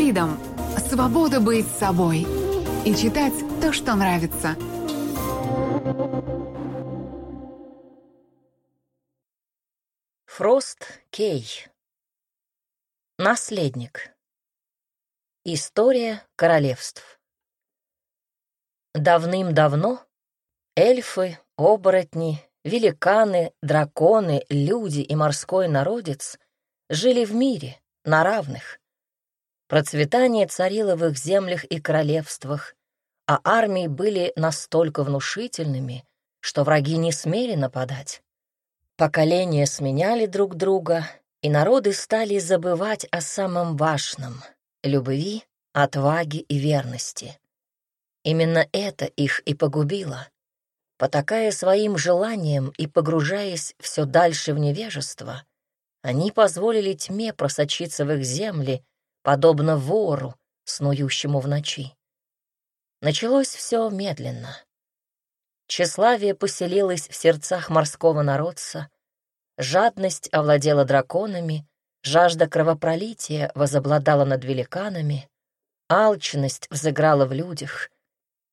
Freedom – свобода быть собой и читать то, что нравится. Фрост Кей. Наследник. История королевств. Давным-давно эльфы, оборотни, великаны, драконы, люди и морской народец жили в мире, на равных. Процветание царило в их землях и королевствах, а армии были настолько внушительными, что враги не смели нападать. Поколения сменяли друг друга, и народы стали забывать о самом важном — любви, отваге и верности. Именно это их и погубило. Потакая своим желаниям и погружаясь все дальше в невежество, они позволили тьме просочиться в их земли подобно вору, снующему в ночи. Началось все медленно. Тщеславие поселилось в сердцах морского народца, жадность овладела драконами, жажда кровопролития возобладала над великанами, алчность взыграла в людях,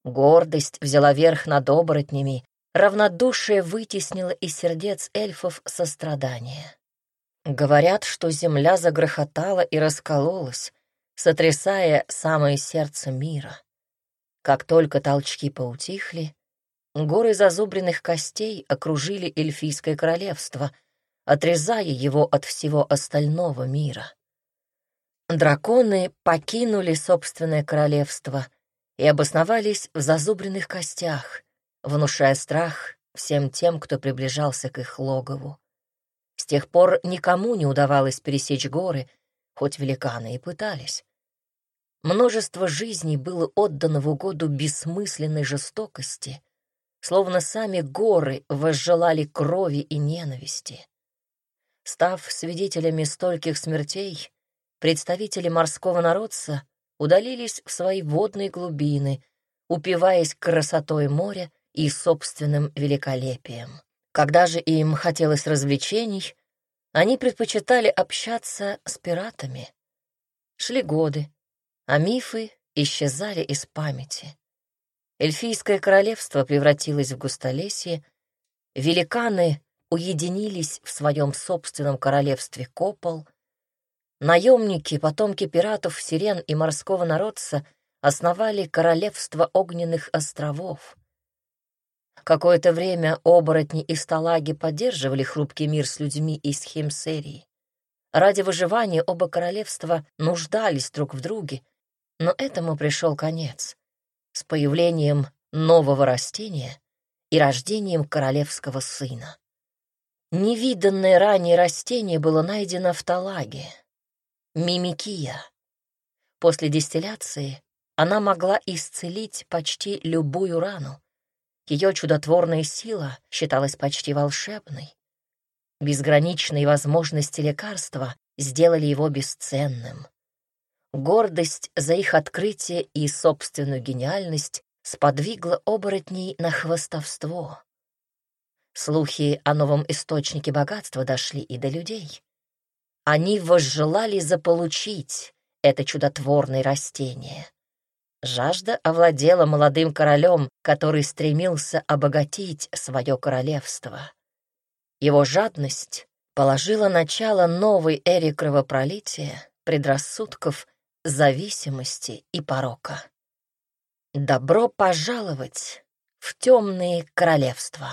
гордость взяла верх над оборотнями, равнодушие вытеснило из сердец эльфов сострадание. Говорят, что земля загрохотала и раскололась, сотрясая самое сердце мира. Как только толчки поутихли, горы зазубренных костей окружили эльфийское королевство, отрезая его от всего остального мира. Драконы покинули собственное королевство и обосновались в зазубренных костях, внушая страх всем тем, кто приближался к их логову. Тех пор никому не удавалось пересечь горы, хоть великаны и пытались. Множество жизней было отдано в угоду бессмысленной жестокости, словно сами горы возжелали крови и ненависти. Став свидетелями стольких смертей, представители морского народца удалились в свои водные глубины, упиваясь красотой моря и собственным великолепием. Когда же им хотелось развлечений, они предпочитали общаться с пиратами. Шли годы, а мифы исчезали из памяти. Эльфийское королевство превратилось в густолесье, великаны уединились в своем собственном королевстве Копол, наемники, потомки пиратов, сирен и морского народца основали королевство огненных островов. Какое-то время оборотни и сталаги поддерживали хрупкий мир с людьми из Химсерии. Ради выживания оба королевства нуждались друг в друге, но этому пришел конец с появлением нового растения и рождением королевского сына. Невиданное ранее растение было найдено в Талаге — мимикия. После дистилляции она могла исцелить почти любую рану, ее чудотворная сила считалась почти волшебной. Безграничные возможности лекарства сделали его бесценным. Гордость за их открытие и собственную гениальность сподвигла оборотней на хвостовство. Слухи о новом источнике богатства дошли и до людей. Они возжелали заполучить это чудотворное растение. Жажда овладела молодым королем, который стремился обогатить свое королевство. Его жадность положила начало новой эре кровопролития, предрассудков, зависимости и порока. Добро пожаловать в темные королевства.